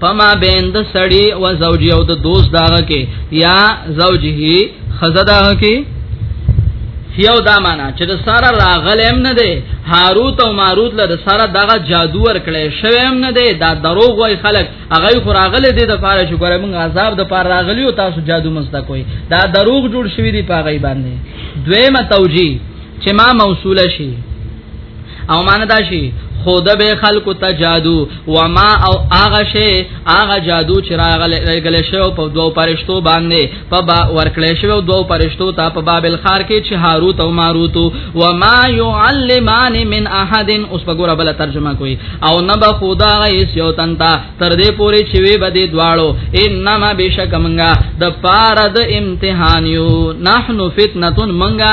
فما بین د سړی او زوجی او د دوست داغه کې یا زوجه خزه داغه کې یو دا معنا چې د سارا راغلم نه دی هاروت او ماروت له سارا دغه جادو ور کړی شوم نه دی دا دروغ وای خلک هغه خو راغله دی د پاره شو ګره موږ عذاب د پاره راغلی او تاسو جادو مستا کوي دا دروغ جوړ شوی دی پاغي باندې دویمه توجیه چې ما موصوله شي او مان دا شي خود به خلق ته جادو و ما او اغه شي اغه جادو چې راغل شو په دوو پرشتو باندې په با ورکړې شو دوو پرشتو ته په بابل خار کې چې هاروت او ماروت و ما يعلمان من احد اوس په ګوره بل ترجمه کوي او نه به خدا غيس یو تنتا تر دې پوري چې وي بده دواړو انما بشکمنګا د پاره د امتحان یو نحنو فتنه منګا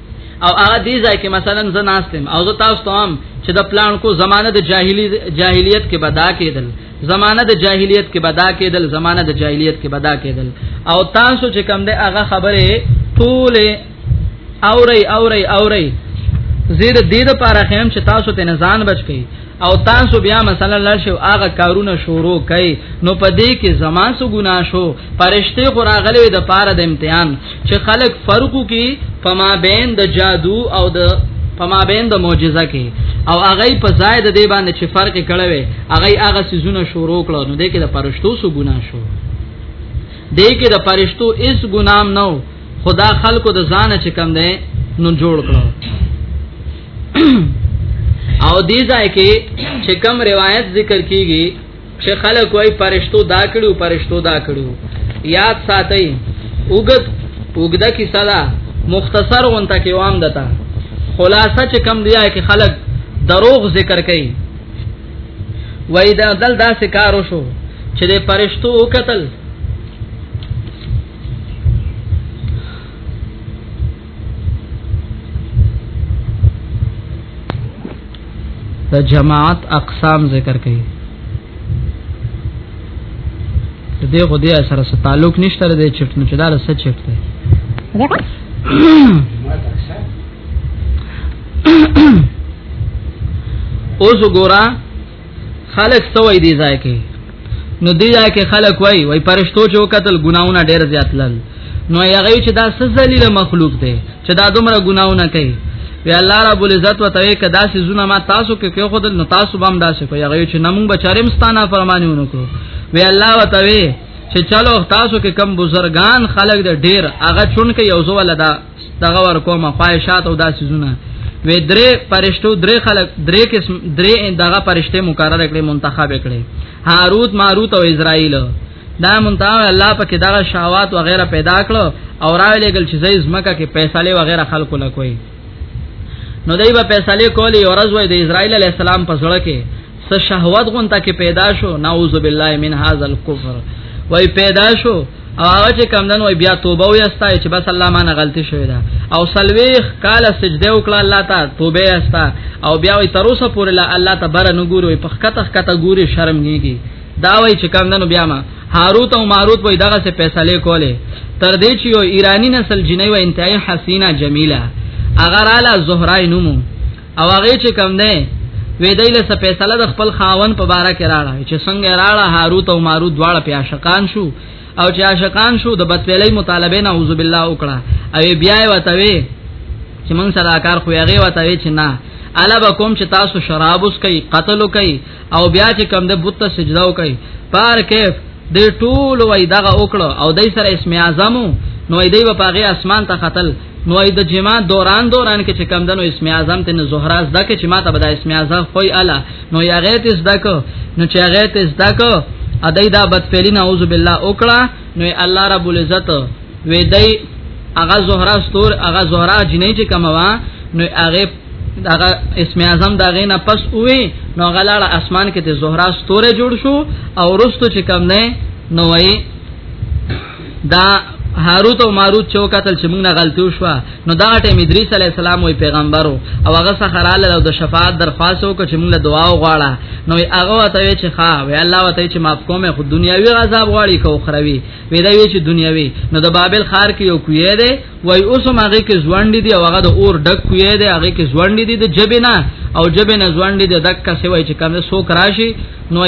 او هغه دې ځای کې مثلا زه ناستم او زه تاسو ته هم چې د پلان کو زمانه د جاهلی جاهلیت کې بدا کېدل زمانه د جاهلیت کې بدا کېدل زمانه د جاهلیت کې بدا کېدل او تاسو چې کوم دې هغه خبره ټول اوري اوري اوري زید دې د پاره خیم چې تاسو ته نزان بچ کړئ او تاسو بیا مثلا لشو هغه کارونه شروع کړي نو په دې کې زما سو ګنا شو پرشته خو راغلي د پاره د امتحان چې خلک فرقو کې پما بین د جادو او د پما بین د معجزه کې او هغه په ځای د دې باندې چې فرق کړي وي هغه هغه سيزونه شروع کړو نو دې کې د پرشتو سو ګنا شو دې کې د پرشتو اس ګنام نه خدا خلکو د ځانه چې کم ده نو جوړ کړو او دې ځای کې چې کم روایت ذکر کیږي چې خلک وای پرشتو دا کړو پرشتو دا کړو یاد ساتي وګد وګدا کی صدا مختصر غونته کې وام دتا خلاصه چې کم دی کې خلک دروغ ذکر کوي وای دا دل دا سکارو شو چې د پرشتو قتل د جماعت اقسام ذکر کړي دې خو دې سره څه تعلق نشته د چټ نه چدار څه چټ دی اوس ګورا خلق سوې دی ځای کې نو دی ځای کې خلق وای وای پرشتو چې وکتل ګناونه ډېر زیات لل نو هغه چې دا سزلیل مخلوق دی چې دا دومره ګناونه کوي وی الله رب العزت وتعالى کدا سې زونه ما تاسو کې کې خود نو تاسو بم داسې کوي هغه چې نمون بچارم ستانه فرمانونه کو وی الله وتعالى چې چلو تاسو کې کم بزرگان خلق دې ډېر هغه چون کې یو زول ده دغه ور کومه خواهشات او داسې زونه وې درې پرشتو درې خلق درې قسم درې دغه پرشته مقرره کړې منتخب کړې هاروت ماروت او اسرائیل دا منتها الله پاک دا شهوات وغیرہ پیدا کړو او راولې ګل چې زې زمکه کې فیصله وغیرہ خلکو لکوي نو دای په فیصله کولی ورځ وای د اسرائیل علی السلام په سره کې څه شهوت غونته کې پیدا شو نعوذ بالله من هاذا الكفر وای پیدا شو او هغه چې کم دن وای بیا توبه وي استا چې بس الله مانه غلطي شوی دا او سلويخ کال سجده وکړه الله ته توبه استا او بیا وي تر اوسه پورې لا الله ته بر نه ګوري په خکته خکته ګوري شرم کیږي دا وای چې کم دنو بیا ما هاروت او ماروت وای دغه څه فیصله کوله تر دې چې یو ایرانی نسل جنې و انتهای حسینا جمیلا اگر اعلی زهرای نومو او هغه چې کم نه وې دای له فیصله د خپل خاون په باره کې راړه چې څنګه راړه هاروت او ماروت دواړه په عاشقان شو او چې عاشقان شو د بتویلې مطالبه نه اعوذ بالله وکړه او بیا یې وتوي چې مونږ سره کار خو یې وتوي چې نه الا بكم چې تاسو شراب اس کوي قتل کوي او بیا چې کم د بت سجده کوي پار کیف د ټول وای دغه وکړه او دای سره اسم اعظم نو دای په هغه اسمان ته قتل نو اې د جما دوران دوران کې چې کم دنو اسم اعظم ته زهرا زده کې چې ما ته بدا اسم اعظم خو الا نو یا غیت زده کو نو چې غیت زده کو ادای دا بد فعلی نعوذ بالله وکړه نو الله رب العزت وې دای هغه زهرا ستور هغه زهرا جنې چې کم وا نو هغه داغه اسم اعظم داغه نه پس وې نو غلاړه اسمان کې ته زهرا ستوره جوړ شو او رستو چې کم نه نو وې دا هاروت او ماروت چې وکتل چې موږ نه غلطي وشوه نو دا ټیم ادریس علی السلام وی پیغمبرو او هغه سره خراله او د شفاعت درخواست وکړه چې موږ له دعا وغواړه نو هغه وته چې ښا وی الله وته چې معاف کومه خو دنیاوی عذاب غواړي کو خروي وی دا وی چې دنیاوی نو د بابل خار کې یو کوی دی وای اوس هغه کې ځوانډي دی هغه د اور ډک کوی دی هغه کې ځوانډي دی د جبنه او جبنه ځوانډي دی دک څه وای چې کوم سو کراشي نو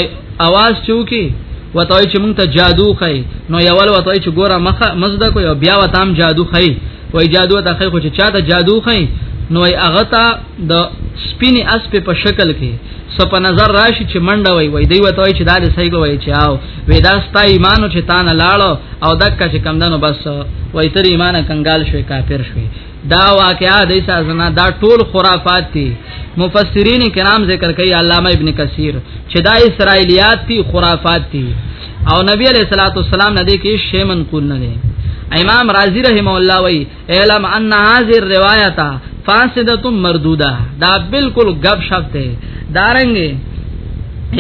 اواز چوکي وتاوي چې مونږ ته جادو خي نو یوال وتاوي چې ګوره مخه مزده کو یو بیا وتام جادو خي وای جادو ته خي خو چې چاته جادو خي نو ای هغه ته د سپینی اس په شکل کې سپ نظر راشي چې منډه وای وای دی وته چې دا دې صحیح کوي چې او ودا ستا ایمانو چې تان لاړو او دک چې کم دنو بس وای تر ایمانه کنګال شوی کافر شوی دا واقعا د عیسی زنا دا ټول خرافات دي مفسرین کرام ذکر کوي علامه ابن کثیر چې دا اسرایلیات دي خرافات دي او نبی علیہ الصلوۃ والسلام نه دي کې شی منقول نه دي امام رازی رحم الله وی اعلم ان هذه الروایت فاسده مردوده دا بالکل غب شپ ده دارنګ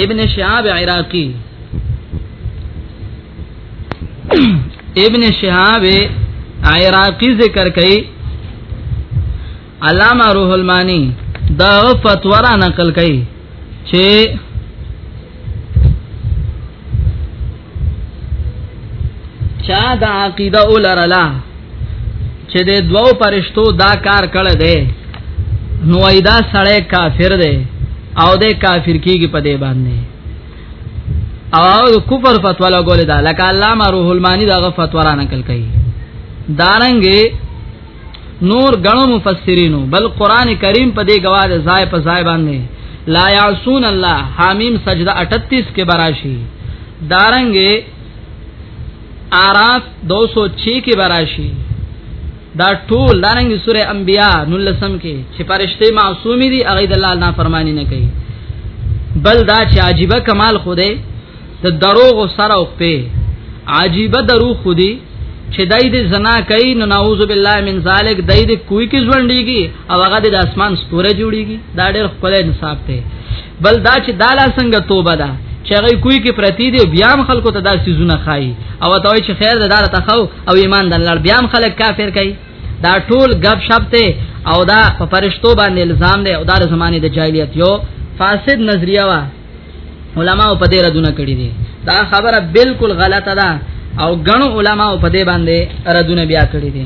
ابن شهاب عراقی ابن شهاب عراقی ذکر کئ علامہ روح المانی دا فتوا را نقل کئ چې چا دا عقیده ولرلا چې د دوو پرشتو دا کار کړه دی نو ایدا سړی کافر دی او د کافر کیږي په دی باندې او کفر فتوا لا ګول دا لکه علامه روح المانی دا فتوا را نقل کړي دارنګ نور غنو مفسرینو بل قران کریم په دې گواذ زای په زای باندې لا یعصون الله حامیم سجده 38 کې براشي دارنګ اعراف 206 کې براشي دا ټول دانګ سوره انبیاء نو لسم کې چې پرشته معصومی دي هغه د الله نه فرمانی نه کوي بل دا چې عجیبه کمال خوده د دروغ سره او په عجیبه درو خودي چې دای دې زنا کوي نو نعوذ بالله من ذالک دای دې کوی کې ژوندېږي او هغه د اسمان ستوره جوړيږي دا ډېر خپل انصاف دی بل دا چې دا لا څنګه توبه ده چې هغه کوی کې پرتی دی بیا هم خلکو ته دا سيزونه خای او ته وای چې خیر ده دا ته خو او ایمان د لړ بیا هم خلک کافر کوي دا ټول غب شپ ته او دا په فرشتو باندې الزام دی او دا د زمانه د جاهلیت یو فاسد نظریه وا علما په دې ردونه کړی دي دا خبره بالکل غلطه ده او غنو علما په دې باندې ردونه بیا کړی دي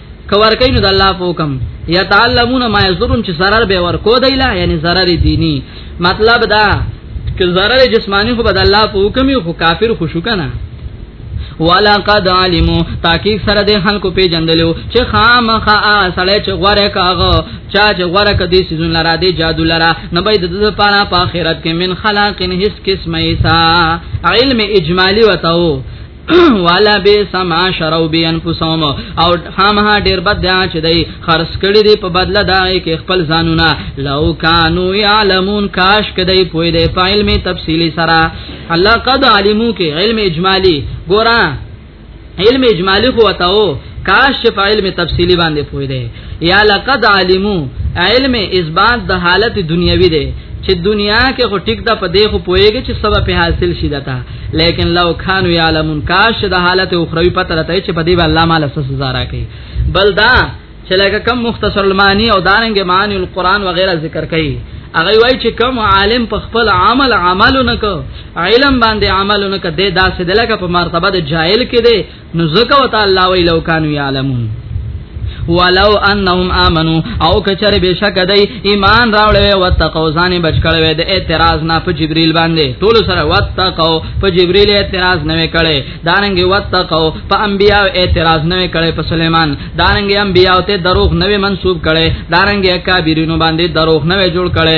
کور کین د الله په حکم یتعلمون ما یزرون چې zarar به ور کو دی لا یعنی zarar دینی مطلب دا چې zarar جسمانی خو بد الله په حکم خو کافر خو شو کنه ولا قد علمو تاکي سره د خلکو پیجندلو چې خامخا سړی چې غوړه کاغه چا چې غوړه کدي سيزون لرا دي جادو لرا نه به د دې پاره په آخرت کې من خلاقن هیڅ قسمه ایسا علم اجمالی وتاو والا به سما شرو بی انفسهم او خامها ډیر بد دی چې دی خرڅ کړي دی په بدله دا کې خپل ځانونه لو کانو یعلمون کاش کدی پوی دی په علم تفصیلی سره الله قد علمو کې علم اجمالی ګورا علم اجمالی خو وتاو کاش چې په علم تفصیلی باندې پوی دی یا لقد علمو علم اثبات د حالت دنیوي دی چې دنیا کې خو ټیک ده په دې خو پويږي چې سبب حاصل شي دتا لیکن لو کانوا یعلمون کاش د حالت اخروی پته راته چې په دې باندې الله مال سزا راکړي بل دا چې لکه کم مختصر المانی او دارنګ معنی القرآن وغیرہ ذکر کړي هغه وای چې کوم عالم په خپل عمل عمل نکو علم باندې عمل نکو د داسې د لکه په مرتبه د جاهل کې دی نو زکه وت الله وی لو کانوا یعلمون ولو انهم امنو او کچر بشک دای ایمان راوړې او تقو ځان بچ کړې د اعتراض نه په جبرئیل باندې ټول سره وتقو په جبرئیل اعتراض نه کړي دانګي وتقو په انبیا اعتراض نه کړي په سليمان دانګي انبیا ته دروغ نه منسوب کړي دانګي اکابرینو باندې دروغ نه جوړ کړي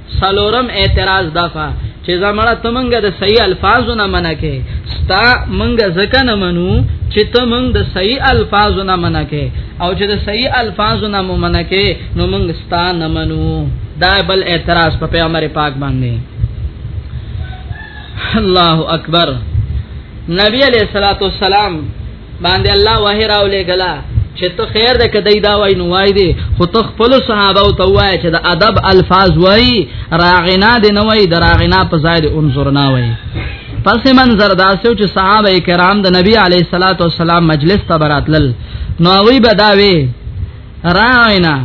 سلورم اعتراض دافا چې زمړه تمنګ د صحیح الفاظو نه منکه ستا منګ زکه نه منو چې تمنګ د صحیح الفاظو نه منکه او چې د صحیح الفاظو نه منکه نو منګ ستا نه منو دا بل اعتراض په پیغمبر پاک باندې الله اکبر نبی علیہ الصلوۃ والسلام باندې الله وه راولې غلا چې ته خیر ده کدی دا وای نو وای دی خو ته خپل صحابه او ته وای چې د ادب الفاظ وای راغنا دی نه وای دراغنا په ځای دی انظر نه وای پس منظر داسو چې صحابه کرام د نبی علی صلوات و سلام مجلس ته براتل نو وی بداوی راغنا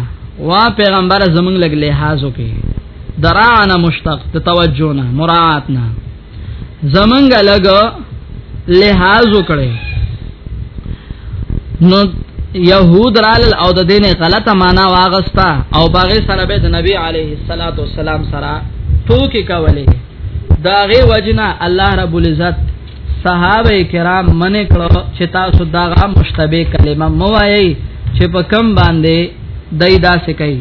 وا پیغمبر زمونږ لګ لحاظ وکي درانه مشتق ته توجه نه مراعات نه زمنګ لګ لحاظ وکړي نو يهود رال او د دینه غلطه معنا واغستا او باغې سره به د نبی عليه الصلاه والسلام سره ټوکی کولې داغه وجنا الله رب العزت صحابه کرام منې کړو چې تاسو داغه مشتبه کلمه موایي چې په کم باندې دای داسې کوي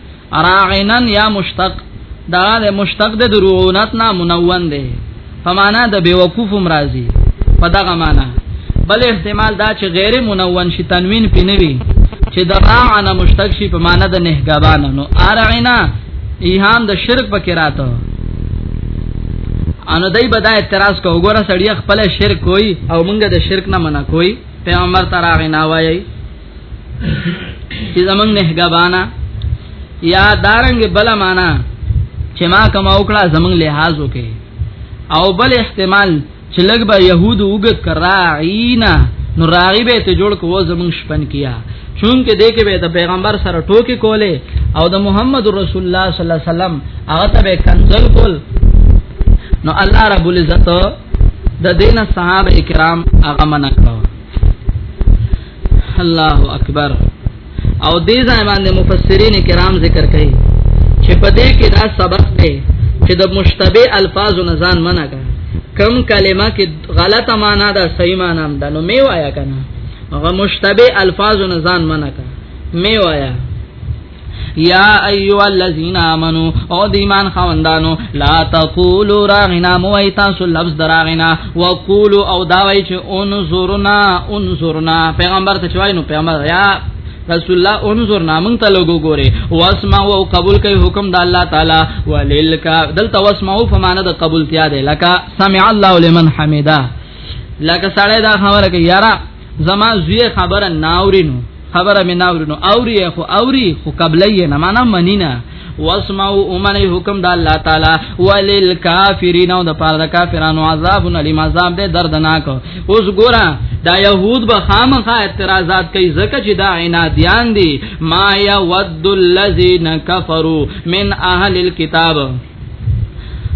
راعنن یا مشتق دا د مشتق د رعونت نه منون دی په معنا د بیوقوف مرضی په دغه معنا بل احتمال دا چې غیر منون شي تنوین پینوي چې د راعنه مشتق شي په معنا د نهګبان نو ارعنا ایهام د شرک پکې راته انو دای بدا اعتراض کو وګوره سړی خپل شرک کوي او مونږ د شرک نه منع کوي پیغمبر تراغ نه وایي چې زمنګ نهګبانا یا دارنګ بل معنا چې ما کما وکړه زمنګ لحاظ وکي او بل احتمال چې لګ به يهود وګت کراعینا نو راغي به ته جوړ کو زمنګ شپن کیا چونکه دې کې به د پیغمبر سره ټوکی کوله او د محمد رسول الله صلی الله علیه وسلم هغه ته به کنزل کول نو الله رب العزت د دین صحابه کرام هغه منکړو الله اکبر او دې ځای باندې مفسرین کرام ذکر کوي چې په دې کې دا سبق دی چې د مشتبه الفاظو نه ځان منع کړه کم کلمه کې غلطه معنا ده صحیح معنا هم ده نو می وایا کنه هغه مشتبه الفاظو نه ځان منع کړه می وایا یا ایو الذین آمنو او د ایمان خوندانو لا تقولوا راغنا موای تاسو لفظ دراغنا وقولوا او دا وای چې انظرنا انظرنا پیغمبر ته چوي نو پیغمبر یا رسول الله انظر نامن ته لګو ګوره واسمع او قبول کوي حکم د الله تعالی وللک دلته واسمع او فمانه د قبول تیا دی لکه سمع الله لمن حمدا لکه سړی دا خبره کوي یاره زما زوی خبره ناورینو خبره می ناورینو اوري خو اوري خو قبلې نه معنا منینا واسمعوا امنه حکم د الله تعالی وللکافرین او د پاره د کافرانو عذاب الیم عذاب دې دردناک اوس ګورا دا يهود به خامخا اعتراضات کوي زکه چې دا عنادیان دي ما یود الذین کفروا من اهل الكتاب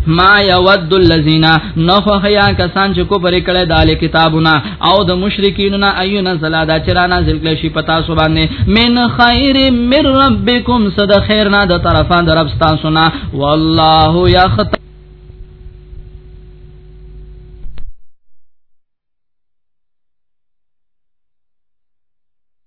ما یود الذین نخو خیا کسان چې کو پرې کړه دال کتابونه او د مشرکین نه ایونه زلا دا چرا نازل کړي شي پتا سو باندې من خیر من ربکم صد خیر نه د طرفه در رب تاسو نه والله یخت